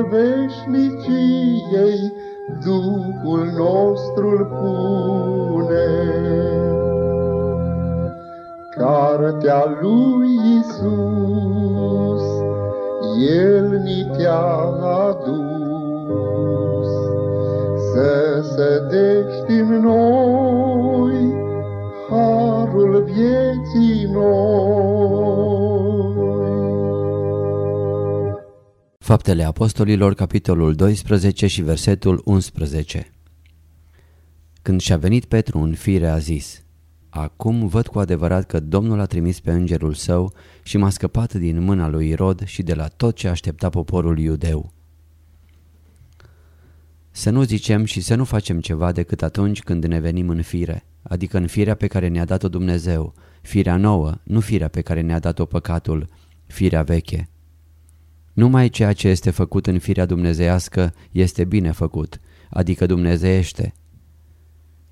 hotarul veșniciei, Duhul nostru pune. Cartea lui Isus, El ni te-a adus, Să sădești în noi Harul vieții noi. Faptele Apostolilor, capitolul 12 și versetul 11 Când și-a venit Petru în fire a zis Acum văd cu adevărat că Domnul a trimis pe îngerul său și m-a scăpat din mâna lui Irod și de la tot ce aștepta poporul iudeu. Să nu zicem și să nu facem ceva decât atunci când ne venim în fire, adică în firea pe care ne-a dat-o Dumnezeu, firea nouă, nu firea pe care ne-a dat-o păcatul, firea veche. Numai ceea ce este făcut în firea dumnezeiască este bine făcut, adică dumnezeiește.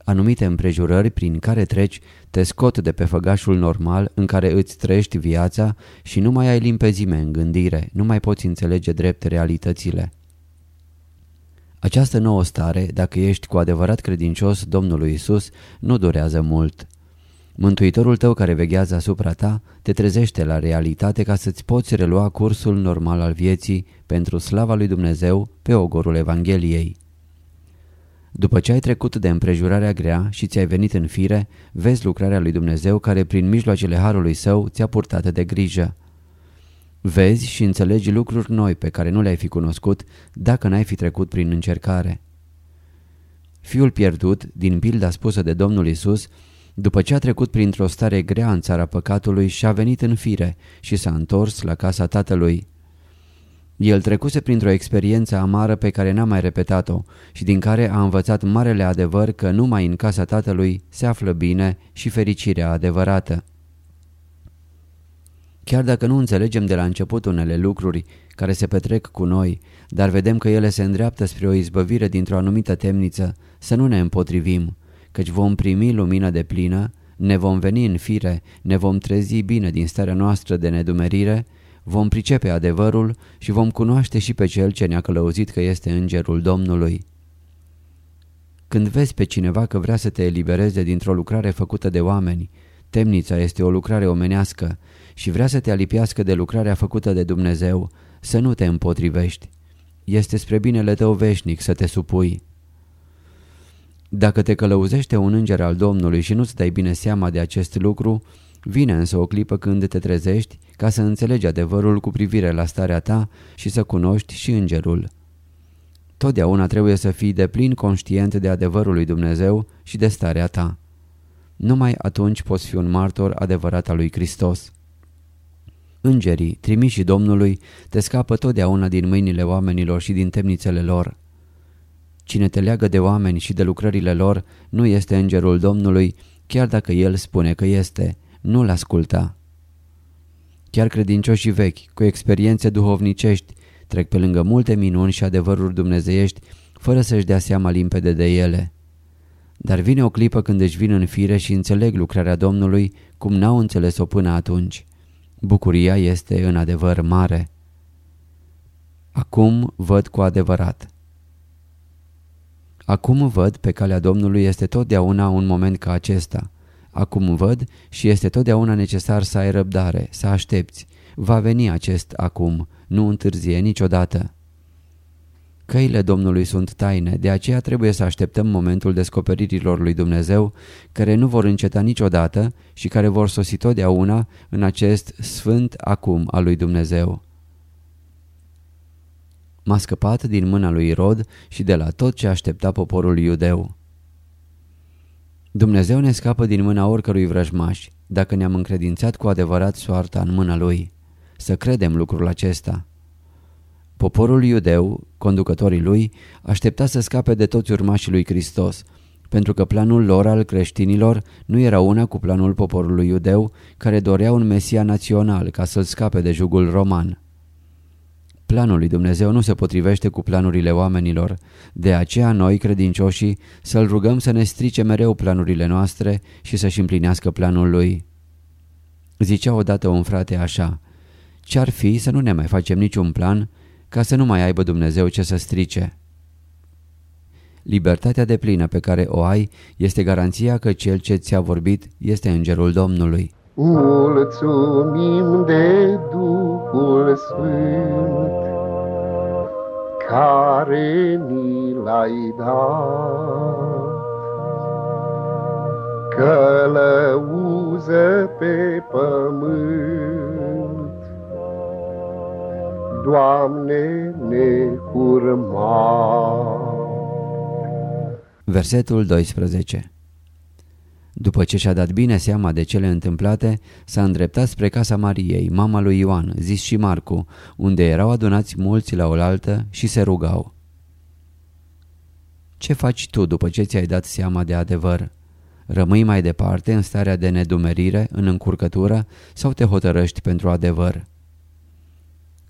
Anumite împrejurări prin care treci te scot de pe făgașul normal în care îți trăiești viața și nu mai ai limpezime în gândire, nu mai poți înțelege drept realitățile. Această nouă stare, dacă ești cu adevărat credincios Domnului Isus, nu durează mult. Mântuitorul tău care veghează asupra ta te trezește la realitate ca să-ți poți relua cursul normal al vieții pentru slava lui Dumnezeu pe ogorul Evangheliei. După ce ai trecut de împrejurarea grea și ți-ai venit în fire, vezi lucrarea lui Dumnezeu care prin mijloacele Harului Său ți-a purtat de grijă. Vezi și înțelegi lucruri noi pe care nu le-ai fi cunoscut dacă n-ai fi trecut prin încercare. Fiul pierdut, din pilda spusă de Domnul Isus, după ce a trecut printr-o stare grea în țara păcatului și-a venit în fire și s-a întors la casa tatălui. El trecuse printr-o experiență amară pe care n-a mai repetat-o și din care a învățat marele adevăr că numai în casa tatălui se află bine și fericirea adevărată. Chiar dacă nu înțelegem de la început unele lucruri care se petrec cu noi, dar vedem că ele se îndreaptă spre o izbăvire dintr-o anumită temniță, să nu ne împotrivim, căci vom primi lumină de plină, ne vom veni în fire, ne vom trezi bine din starea noastră de nedumerire, vom pricepe adevărul și vom cunoaște și pe cel ce ne-a călăuzit că este îngerul Domnului. Când vezi pe cineva că vrea să te elibereze dintr-o lucrare făcută de oameni, temnița este o lucrare omenească și vrea să te alipiască de lucrarea făcută de Dumnezeu, să nu te împotrivești. Este spre binele tău veșnic să te supui. Dacă te călăuzește un înger al Domnului și nu-ți dai bine seama de acest lucru, vine însă o clipă când te trezești ca să înțelegi adevărul cu privire la starea ta și să cunoști și îngerul. Totdeauna trebuie să fii de plin conștient de adevărul lui Dumnezeu și de starea ta. Numai atunci poți fi un martor adevărat al lui Hristos. Îngerii, trimiși Domnului, te scapă totdeauna din mâinile oamenilor și din temnițele lor. Cine te leagă de oameni și de lucrările lor nu este îngerul Domnului, chiar dacă el spune că este, nu-l asculta. Chiar credincioșii vechi, cu experiențe duhovnicești, trec pe lângă multe minuni și adevăruri dumnezeiești, fără să-și dea seama limpede de ele. Dar vine o clipă când își vin în fire și înțeleg lucrarea Domnului cum n-au înțeles-o până atunci. Bucuria este în adevăr mare. Acum văd cu adevărat. Acum văd pe calea Domnului este totdeauna un moment ca acesta. Acum văd și este totdeauna necesar să ai răbdare, să aștepți. Va veni acest acum, nu întârzie niciodată. Căile Domnului sunt taine, de aceea trebuie să așteptăm momentul descoperirilor lui Dumnezeu, care nu vor înceta niciodată și care vor sosi totdeauna în acest sfânt acum al lui Dumnezeu. M-a scăpat din mâna lui Irod și de la tot ce aștepta poporul iudeu. Dumnezeu ne scapă din mâna oricărui vrăjmaș, dacă ne-am încredințat cu adevărat soarta în mâna Lui. Să credem lucrul acesta. Poporul iudeu, conducătorii lui, aștepta să scape de toți urmașii lui Hristos, pentru că planul lor al creștinilor nu era una cu planul poporului iudeu, care dorea un Mesia național ca să-l scape de jugul roman. Planul lui Dumnezeu nu se potrivește cu planurile oamenilor, de aceea noi, credincioșii, să-L rugăm să ne strice mereu planurile noastre și să-și împlinească planul Lui. Zicea odată un frate așa, ce-ar fi să nu ne mai facem niciun plan ca să nu mai aibă Dumnezeu ce să strice? Libertatea de plină pe care o ai este garanția că cel ce ți-a vorbit este îngerul Domnului. Mulțumim de Duhul Sfânt care ni l-ai dat. Călăuză pe pământ, Doamne ne urma. Versetul 12 după ce și-a dat bine seama de cele întâmplate, s-a îndreptat spre casa Mariei, mama lui Ioan, zis și Marcu, unde erau adunați mulți la oaltă și se rugau. Ce faci tu după ce ți-ai dat seama de adevăr? Rămâi mai departe în starea de nedumerire, în încurcătură sau te hotărăști pentru adevăr?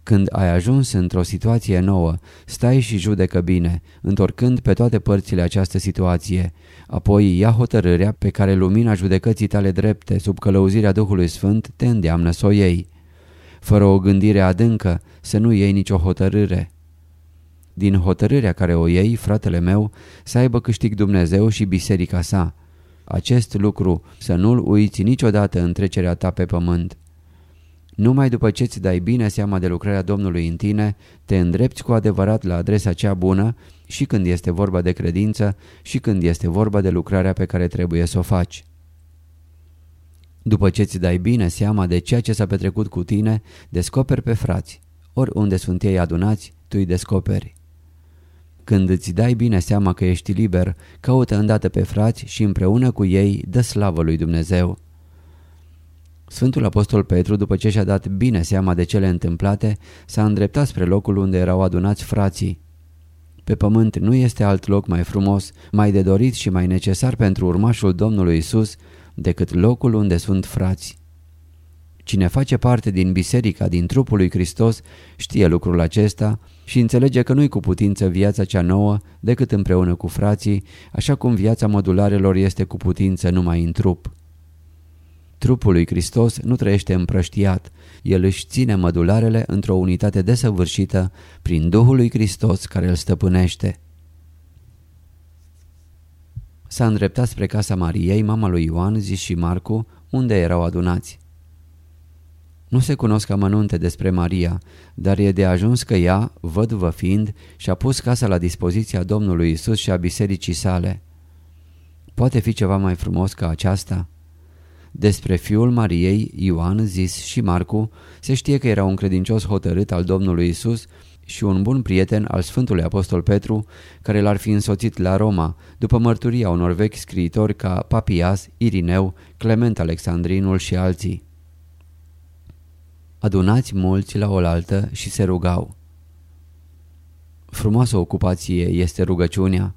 Când ai ajuns într-o situație nouă, stai și judecă bine, întorcând pe toate părțile această situație. Apoi ia hotărârea pe care lumina judecății tale drepte, sub călăuzirea Duhului Sfânt, te îndeamnă să o iei. Fără o gândire adâncă, să nu iei nicio hotărâre. Din hotărârea care o iei, fratele meu, să aibă câștig Dumnezeu și biserica sa. Acest lucru să nu-l uiți niciodată în trecerea ta pe pământ. Numai după ce ți dai bine seama de lucrarea Domnului în tine, te îndrepți cu adevărat la adresa cea bună și când este vorba de credință și când este vorba de lucrarea pe care trebuie să o faci. După ce ți dai bine seama de ceea ce s-a petrecut cu tine, descoperi pe frați. Oriunde sunt ei adunați, tu îi descoperi. Când îți dai bine seama că ești liber, caută îndată pe frați și împreună cu ei dă slavă lui Dumnezeu. Sfântul Apostol Petru, după ce și-a dat bine seama de cele întâmplate, s-a îndreptat spre locul unde erau adunați frații. Pe pământ nu este alt loc mai frumos, mai de dorit și mai necesar pentru urmașul Domnului Isus decât locul unde sunt frați. Cine face parte din biserica, din trupul lui Hristos, știe lucrul acesta și înțelege că nu-i cu putință viața cea nouă decât împreună cu frații, așa cum viața modularelor este cu putință numai în trup. Trupul lui Hristos nu trăiește împrăștiat, el își ține mădularele într-o unitate desăvârșită prin Duhul lui Hristos care îl stăpânește. S-a îndreptat spre casa Mariei, mama lui Ioan, zis și Marcu, unde erau adunați. Nu se cunosc amănunte despre Maria, dar e de ajuns că ea, văduvă fiind, și-a pus casa la dispoziția Domnului Isus și a bisericii sale. Poate fi ceva mai frumos ca aceasta? Despre fiul Mariei, Ioan, zis și Marcu, se știe că era un credincios hotărât al Domnului Isus și un bun prieten al Sfântului Apostol Petru, care l-ar fi însoțit la Roma, după mărturia unor vechi scriitori ca Papias, Irineu, Clement Alexandrinul și alții. Adunați mulți la oaltă și se rugau. Frumoasă ocupație este rugăciunea.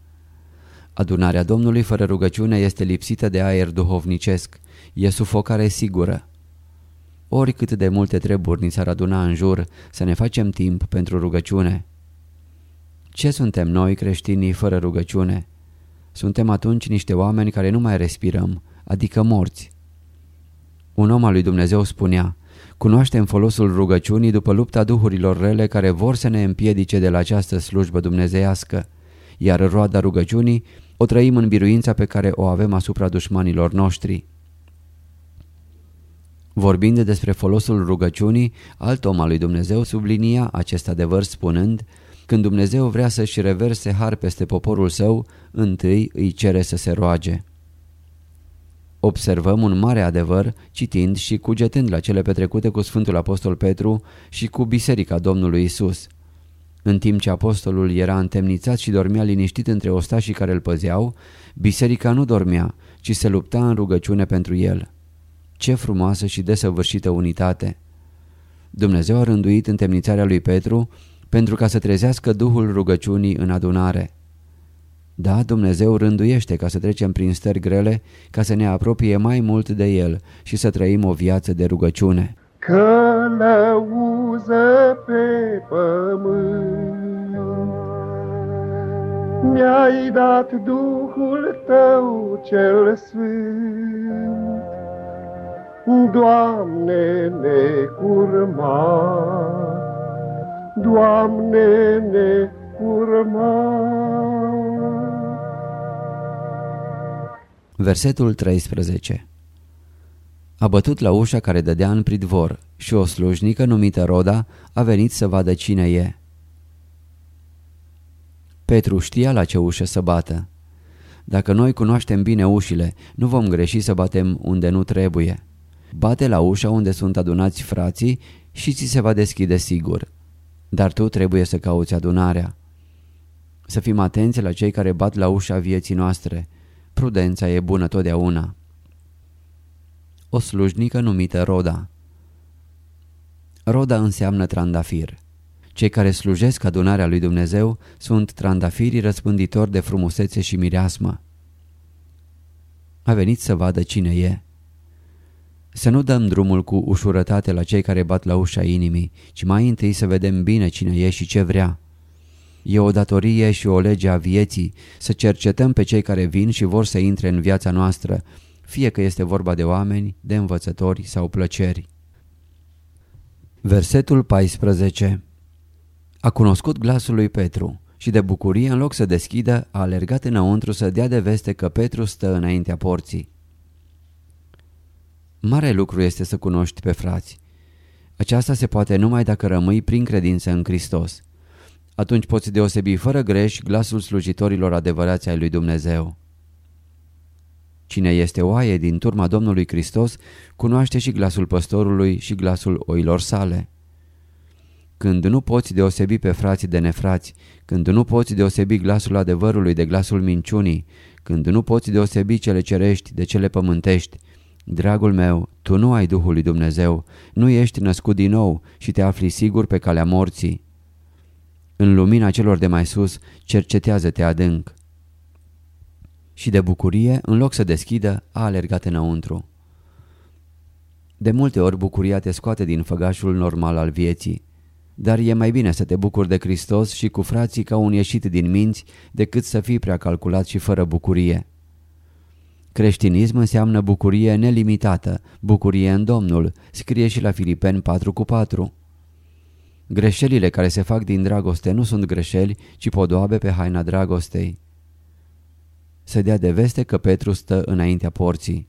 Adunarea Domnului fără rugăciune este lipsită de aer duhovnicesc e sufocare sigură. Oricât de multe treburi ni s-ar aduna în jur, să ne facem timp pentru rugăciune. Ce suntem noi creștinii fără rugăciune? Suntem atunci niște oameni care nu mai respirăm, adică morți. Un om al lui Dumnezeu spunea, cunoaștem folosul rugăciunii după lupta duhurilor rele care vor să ne împiedice de la această slujbă dumnezeiască, iar roada rugăciunii o trăim în biruința pe care o avem asupra dușmanilor noștri. Vorbind despre folosul rugăciunii, alt om al lui Dumnezeu sublinia acest adevăr spunând Când Dumnezeu vrea să-și reverse har peste poporul său, întâi îi cere să se roage. Observăm un mare adevăr citind și cugetând la cele petrecute cu Sfântul Apostol Petru și cu Biserica Domnului Isus. În timp ce apostolul era întemnițat și dormea liniștit între ostașii care îl păzeau, biserica nu dormea, ci se lupta în rugăciune pentru el. Ce frumoasă și desăvârșită unitate! Dumnezeu a rânduit întemnițarea lui Petru pentru ca să trezească Duhul rugăciunii în adunare. Da, Dumnezeu rânduiește ca să trecem prin stări grele, ca să ne apropie mai mult de El și să trăim o viață de rugăciune. Călăuză pe pământ, Mi-ai dat Duhul Tău cel Sfânt, Doamne, necurma, Doamne, necurma. Versetul 13 A bătut la ușa care dădea în pridvor și o slujnică numită Roda a venit să vadă cine e. Petru știa la ce ușă să bată. Dacă noi cunoaștem bine ușile, nu vom greși să batem unde nu trebuie. Bate la ușa unde sunt adunați frații și ți se va deschide sigur. Dar tu trebuie să cauți adunarea. Să fim atenți la cei care bat la ușa vieții noastre. Prudența e bună totdeauna. O slujnică numită Roda Roda înseamnă trandafir. Cei care slujesc adunarea lui Dumnezeu sunt trandafirii răspânditori de frumusețe și mireasmă. A venit să vadă cine e. Să nu dăm drumul cu ușurătate la cei care bat la ușa inimii, ci mai întâi să vedem bine cine e și ce vrea. E o datorie și o lege a vieții să cercetăm pe cei care vin și vor să intre în viața noastră, fie că este vorba de oameni, de învățători sau plăceri. Versetul 14 A cunoscut glasul lui Petru și de bucurie în loc să deschidă a alergat înăuntru să dea de veste că Petru stă înaintea porții. Mare lucru este să cunoști pe frați. Aceasta se poate numai dacă rămâi prin credință în Hristos. Atunci poți deosebi fără greș glasul slujitorilor adevărați ai lui Dumnezeu. Cine este oaie din turma Domnului Hristos cunoaște și glasul păstorului și glasul oilor sale. Când nu poți deosebi pe frații de nefrați, când nu poți deosebi glasul adevărului de glasul minciunii, când nu poți deosebi cele cerești de cele pământești, Dragul meu, tu nu ai Duhul lui Dumnezeu, nu ești născut din nou și te afli sigur pe calea morții. În lumina celor de mai sus, cercetează-te adânc. Și de bucurie, în loc să deschidă, a alergat înăuntru. De multe ori bucuria te scoate din făgașul normal al vieții. Dar e mai bine să te bucuri de Hristos și cu frații ca un ieșit din minți decât să fii prea calculat și fără bucurie. Creștinism înseamnă bucurie nelimitată, bucurie în Domnul, scrie și la Filipeni 4 cu 4. Greșelile care se fac din dragoste nu sunt greșeli, ci podoabe pe haina dragostei. Se dea de veste că Petru stă înaintea porții.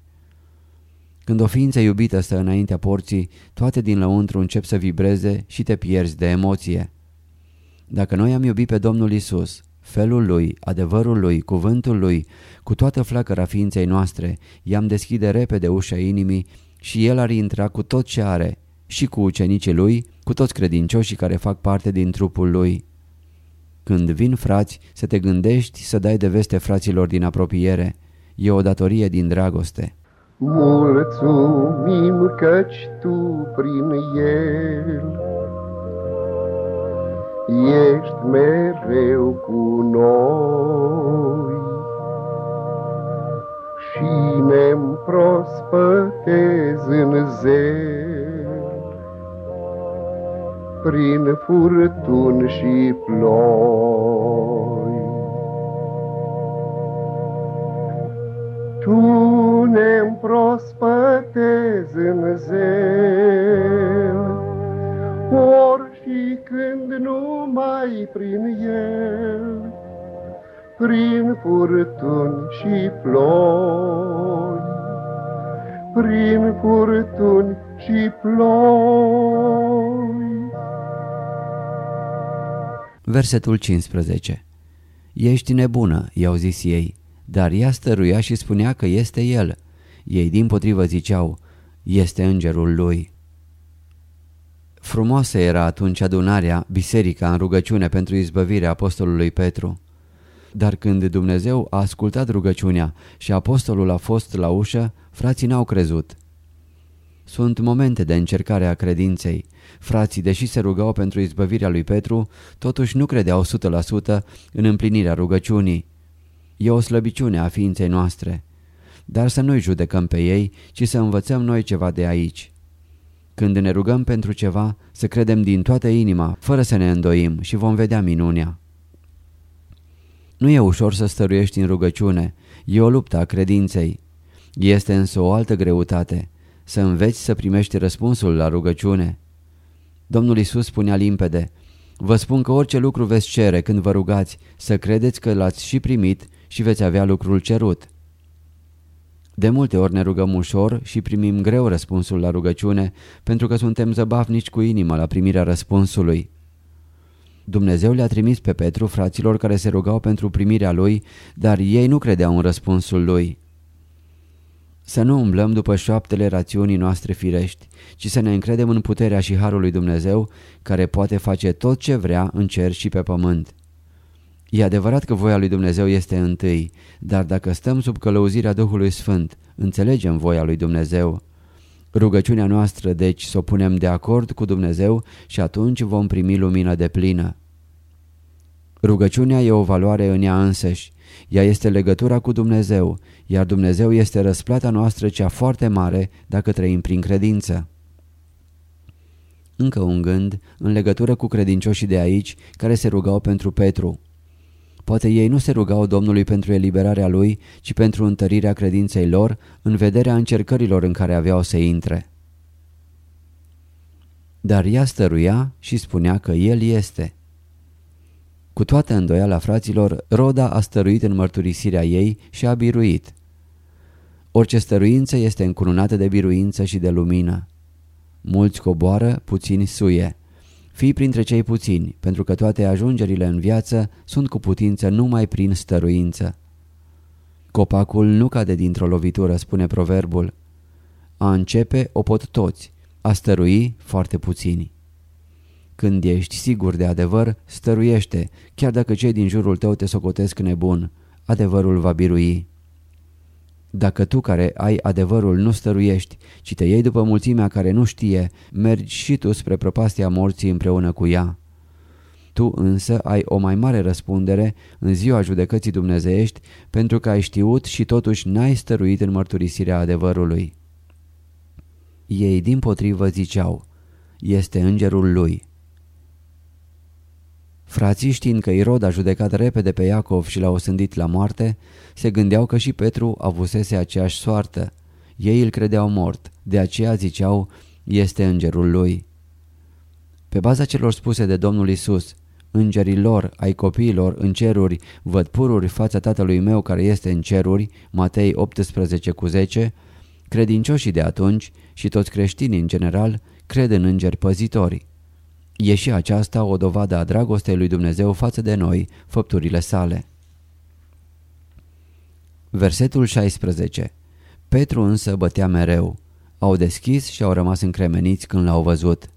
Când o ființă iubită stă înaintea porții, toate din lăuntru încep să vibreze și te pierzi de emoție. Dacă noi am iubit pe Domnul Isus, felul lui, adevărul lui, cuvântul lui, cu toată flacăra ființei noastre, i-am deschide repede ușa inimii și el ar intra cu tot ce are, și cu ucenicii lui, cu toți credincioșii care fac parte din trupul lui. Când vin frați, să te gândești să dai de veste fraților din apropiere. E o datorie din dragoste. Mulțumim căci tu prin el ești mereu cu noi și ne prospătezi în zel prin furtuni și ploi. Tu ne prospătezi în zel, ori și când numai prin el, prin furtuni și ploi, prin furtuni și ploi. Versetul 15 Ești nebună, i-au zis ei, dar ea stăruia și spunea că este el. Ei din potrivă ziceau, este îngerul lui. Frumoasă era atunci adunarea, biserica în rugăciune pentru izbăvirea apostolului Petru. Dar când Dumnezeu a ascultat rugăciunea și apostolul a fost la ușă, frații n-au crezut. Sunt momente de încercare a credinței. Frații, deși se rugau pentru izbăvirea lui Petru, totuși nu credeau 100% în împlinirea rugăciunii. E o slăbiciune a ființei noastre. Dar să nu-i judecăm pe ei, ci să învățăm noi ceva de aici. Când ne rugăm pentru ceva, să credem din toată inima, fără să ne îndoim și vom vedea minunea. Nu e ușor să stăruiești în rugăciune, e o luptă a credinței. Este însă o altă greutate, să înveți să primești răspunsul la rugăciune. Domnul Isus spunea limpede, Vă spun că orice lucru veți cere când vă rugați, să credeți că l-ați și primit și veți avea lucrul cerut. De multe ori ne rugăm ușor și primim greu răspunsul la rugăciune pentru că suntem zăbavnici cu inima la primirea răspunsului. Dumnezeu le-a trimis pe Petru fraților care se rugau pentru primirea lui, dar ei nu credeau în răspunsul lui. Să nu umblăm după șoaptele rațiunii noastre firești, ci să ne încredem în puterea și harul lui Dumnezeu, care poate face tot ce vrea în cer și pe pământ. E adevărat că voia lui Dumnezeu este întâi, dar dacă stăm sub călăuzirea Duhului Sfânt, înțelegem voia lui Dumnezeu. Rugăciunea noastră, deci, să o punem de acord cu Dumnezeu și atunci vom primi lumina de plină. Rugăciunea e o valoare în ea însăși. Ea este legătura cu Dumnezeu, iar Dumnezeu este răsplata noastră cea foarte mare dacă trăim prin credință. Încă un gând în legătură cu credincioșii de aici care se rugau pentru Petru. Poate ei nu se rugau Domnului pentru eliberarea lui, ci pentru întărirea credinței lor în vederea încercărilor în care aveau să intre. Dar ea stăruia și spunea că el este. Cu toată îndoiala fraților, Roda a stăruit în mărturisirea ei și a biruit. Orice stăruință este încununată de biruință și de lumină. Mulți coboară, puțini suie. Fii printre cei puțini, pentru că toate ajungerile în viață sunt cu putință numai prin stăruință. Copacul nu cade dintr-o lovitură, spune proverbul. A începe o pot toți, a stărui foarte puțini. Când ești sigur de adevăr, stăruiește, chiar dacă cei din jurul tău te socotesc nebun. Adevărul va birui. Dacă tu care ai adevărul nu stăruiești, ci te iei după mulțimea care nu știe, mergi și tu spre prăpastia morții împreună cu ea. Tu însă ai o mai mare răspundere în ziua judecății dumnezeiești pentru că ai știut și totuși n-ai stăruit în mărturisirea adevărului. Ei din potrivă ziceau, este îngerul lui. Frații știind că Irod a judecat repede pe Iacov și l-a osândit la moarte, se gândeau că și Petru avusese aceeași soartă. Ei îl credeau mort, de aceea ziceau, este îngerul lui. Pe baza celor spuse de Domnul Isus, îngerii lor, ai copiilor, în ceruri, văd pururi fața tatălui meu care este în ceruri, Matei 18 cu 10, credincioșii de atunci și toți creștinii în general cred în îngeri păzitori. E și aceasta o dovadă a dragostei lui Dumnezeu față de noi, făpturile sale. Versetul 16 Petru însă bătea mereu. Au deschis și au rămas încremeniți când l-au văzut.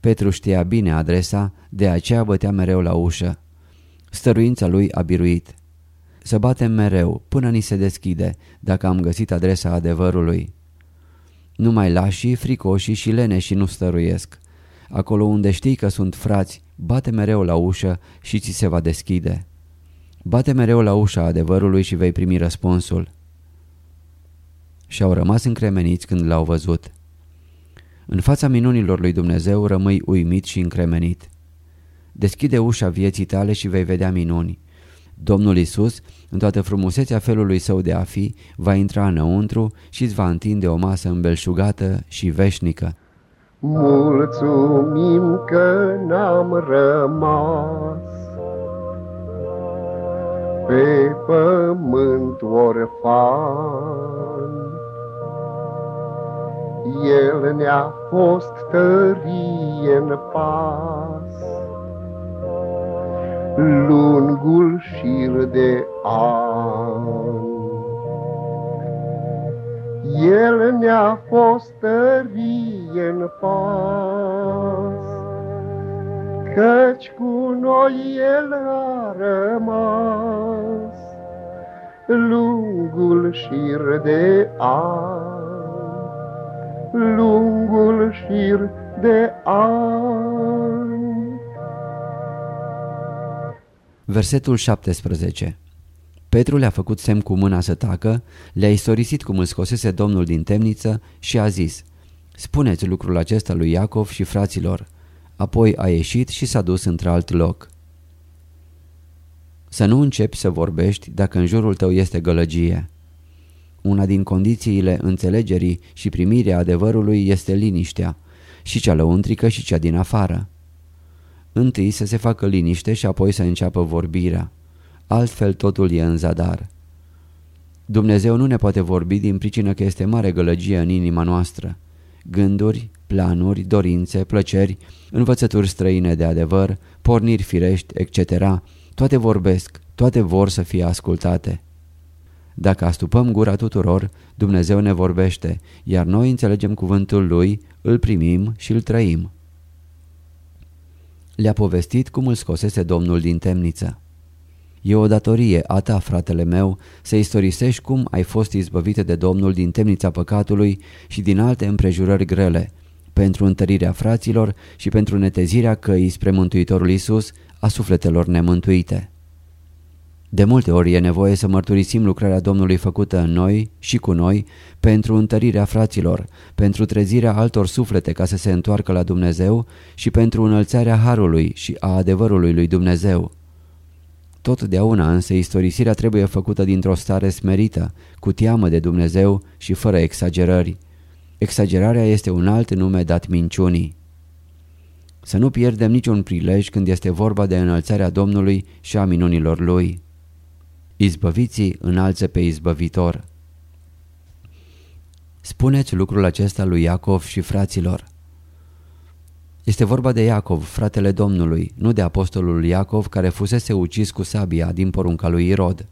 Petru știa bine adresa, de aceea bătea mereu la ușă. Stăruința lui a biruit. Să batem mereu, până ni se deschide, dacă am găsit adresa adevărului. Numai lașii, fricoșii și leneșii nu stăruiesc. Acolo unde știi că sunt frați, bate mereu la ușă și ți se va deschide. Bate mereu la ușa adevărului și vei primi răspunsul. Și-au rămas încremeniți când l-au văzut. În fața minunilor lui Dumnezeu rămâi uimit și încremenit. Deschide ușa vieții tale și vei vedea minuni. Domnul Isus, în toată frumusețea felului său de a fi, va intra înăuntru și îți va întinde o masă îmbelșugată și veșnică. Mulțumim că n-am rămas pe pământ orfan. El ne-a fost tărie în pas, lungul șir de ani. El ne-a fost tărie în pas, Căci cu noi El a rămas, Lungul șir de ani. lungul șir de ani. Versetul 17 Petru le-a făcut semn cu mâna să tacă, le-a istorisit cum îl scosese Domnul din temniță și a zis Spuneți lucrul acesta lui Iacov și fraților. Apoi a ieșit și s-a dus într-alt loc. Să nu începi să vorbești dacă în jurul tău este gălăgie. Una din condițiile înțelegerii și primirii adevărului este liniștea, și cea lăuntrică și cea din afară. Întâi să se facă liniște și apoi să înceapă vorbirea. Altfel totul e în zadar. Dumnezeu nu ne poate vorbi din pricină că este mare gălăgie în inima noastră. Gânduri, planuri, dorințe, plăceri, învățături străine de adevăr, porniri firești, etc. Toate vorbesc, toate vor să fie ascultate. Dacă astupăm gura tuturor, Dumnezeu ne vorbește, iar noi înțelegem cuvântul Lui, îl primim și îl trăim. Le-a povestit cum îl scosese Domnul din temniță. E o datorie a ta, fratele meu, să istorisești cum ai fost izbăvit de Domnul din temnița păcatului și din alte împrejurări grele, pentru întărirea fraților și pentru netezirea căii spre Mântuitorul Isus a sufletelor nemântuite. De multe ori e nevoie să mărturisim lucrarea Domnului făcută în noi și cu noi pentru întărirea fraților, pentru trezirea altor suflete ca să se întoarcă la Dumnezeu și pentru înălțarea Harului și a adevărului lui Dumnezeu. Totdeauna însă istorisirea trebuie făcută dintr-o stare smerită, cu teamă de Dumnezeu și fără exagerări. Exagerarea este un alt nume dat minciunii. Să nu pierdem niciun prilej când este vorba de înălțarea Domnului și a minunilor Lui. Izbăviții înalță pe izbăvitor. Spuneți lucrul acesta lui Iacov și fraților. Este vorba de Iacov, fratele Domnului, nu de apostolul Iacov care fusese ucis cu sabia din porunca lui Irod.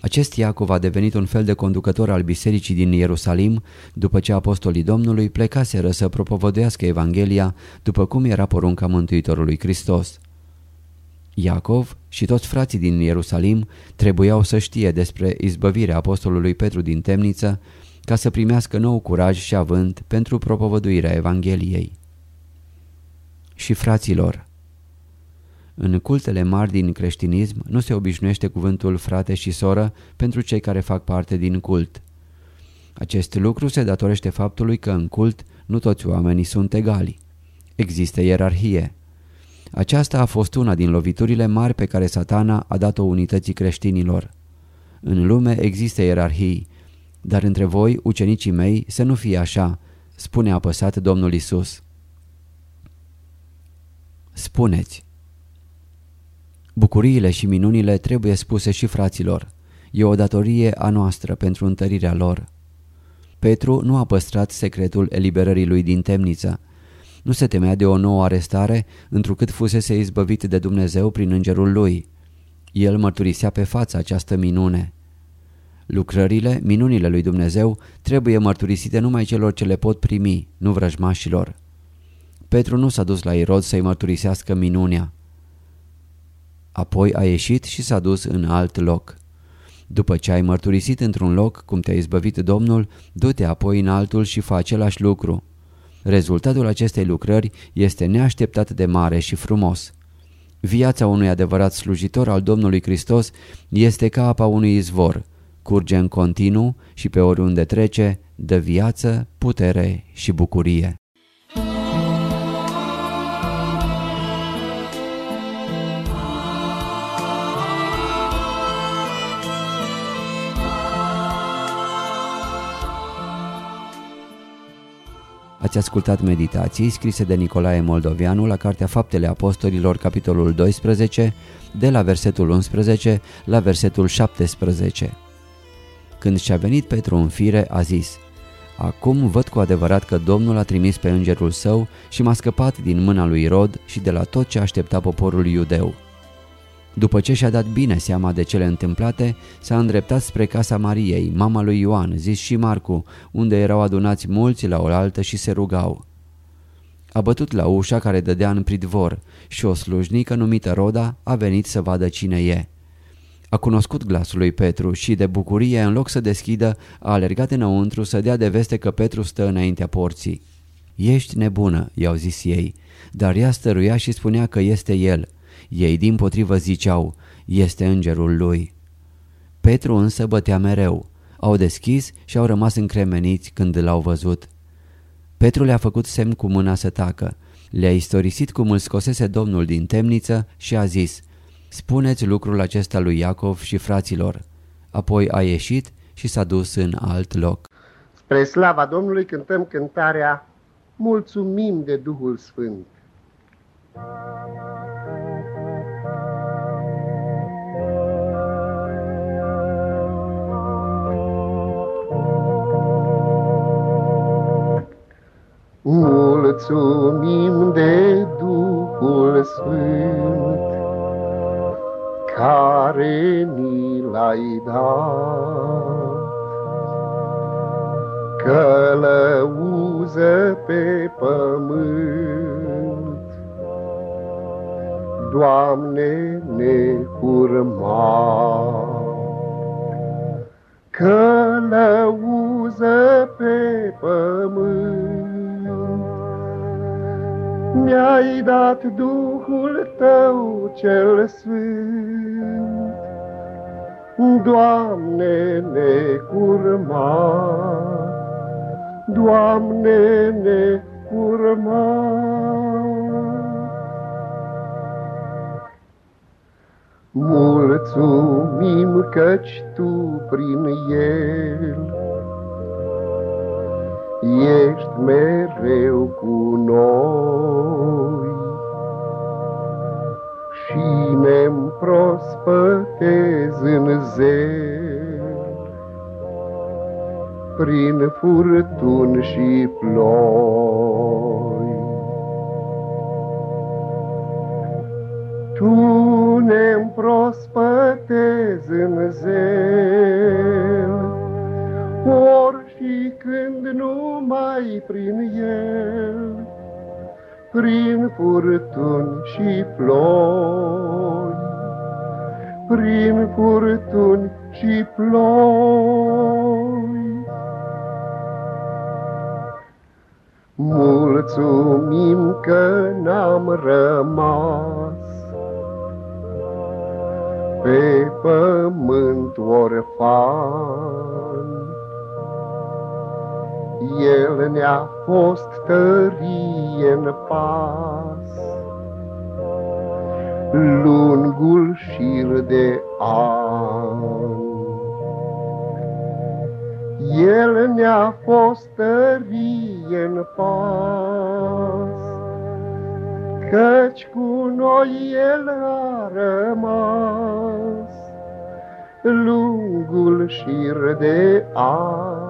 Acest Iacov a devenit un fel de conducător al bisericii din Ierusalim după ce apostolii Domnului plecaseră să propovăduiască Evanghelia după cum era porunca Mântuitorului Hristos. Iacov și toți frații din Ierusalim trebuiau să știe despre izbăvirea apostolului Petru din temniță ca să primească nou curaj și avânt pentru propovăduirea Evangheliei. Și fraților, în cultele mari din creștinism nu se obișnuiește cuvântul frate și soră pentru cei care fac parte din cult. Acest lucru se datorește faptului că în cult nu toți oamenii sunt egali. Există ierarhie. Aceasta a fost una din loviturile mari pe care satana a dat-o unității creștinilor. În lume există ierarhii, dar între voi, ucenicii mei, să nu fie așa, spune apăsat Domnul Isus. Spuneți! Bucuriile și minunile trebuie spuse și fraților. E o datorie a noastră pentru întărirea lor. Petru nu a păstrat secretul eliberării lui din temniță. Nu se temea de o nouă arestare, întrucât fusese izbăvit de Dumnezeu prin îngerul lui. El mărturisea pe față această minune. Lucrările, minunile lui Dumnezeu trebuie mărturisite numai celor ce le pot primi, nu vrăjmașilor. Petru nu s-a dus la Irod să-i mărturisească minunea. Apoi a ieșit și s-a dus în alt loc. După ce ai mărturisit într-un loc cum te-a izbăvit Domnul, du-te apoi în altul și fă același lucru. Rezultatul acestei lucrări este neașteptat de mare și frumos. Viața unui adevărat slujitor al Domnului Hristos este ca apa unui izvor, curge în continuu și pe oriunde trece, dă viață, putere și bucurie. Ați ascultat meditații scrise de Nicolae Moldovianu la Cartea Faptele Apostolilor, capitolul 12, de la versetul 11 la versetul 17. Când și-a venit Petru în fire, a zis, Acum văd cu adevărat că Domnul a trimis pe îngerul său și m-a scăpat din mâna lui Rod și de la tot ce aștepta poporul iudeu. După ce și-a dat bine seama de cele întâmplate, s-a îndreptat spre casa Mariei, mama lui Ioan, zis și Marcu, unde erau adunați mulți la oaltă și se rugau. A bătut la ușa care dădea în pridvor și o slujnică numită Roda a venit să vadă cine e. A cunoscut glasul lui Petru și de bucurie, în loc să deschidă, a alergat înăuntru să dea de veste că Petru stă înaintea porții. Ești nebună, i-au zis ei, dar ea stăruia și spunea că este el. Ei din potrivă ziceau, este îngerul lui. Petru însă bătea mereu. Au deschis și au rămas încremeniți când l-au văzut. Petru le-a făcut semn cu mâna să tacă. Le-a istorisit cum îl scosese Domnul din temniță și a zis, Spuneți lucrul acesta lui Iacov și fraților. Apoi a ieșit și s-a dus în alt loc. Spre slava Domnului cântăm cântarea Mulțumim de Duhul Sfânt. Mulțumim de Duhul Sfânt care ni l-ai dat. Călăuză pe pământ, Doamne, ne curma. Călăuză pe pământ, mi-ai dat Duhul Tău cel Sfânt, Doamne, ne curma, Doamne, ne curma. Mulțumim căci Tu prin El ești mereu cu noi. Și ne prospătezi în zel. Prin furtuni și ploi. Tu ne prospătezi în zel. Ori și când numai prin el, prin furtuni și ploi, prin furtuni și ploi. Mulțumim că n-am rămas pe pământ orfan, el ne-a fost tărie în pas. Lungul șir de ani. El ne-a fost tărie în pas, Căci cu noi El a rămas, Lungul șir de ani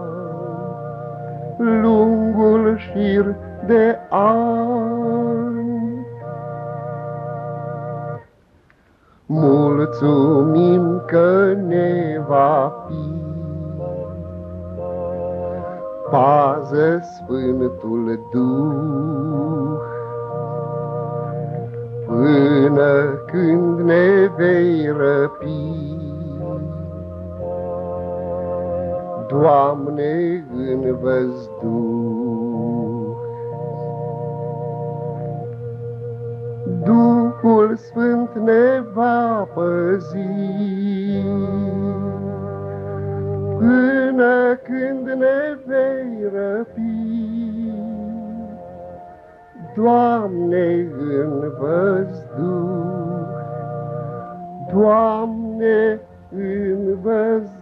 lungul șir de ani. Mulțumim că ne va fi pază Sfântul Duh, până când ne vei răpi. Doamne, în văzduh. Duhul Sfânt ne va păzi până când ne vei răpi. Doamne, în văzduh, Doamne, în văzduh.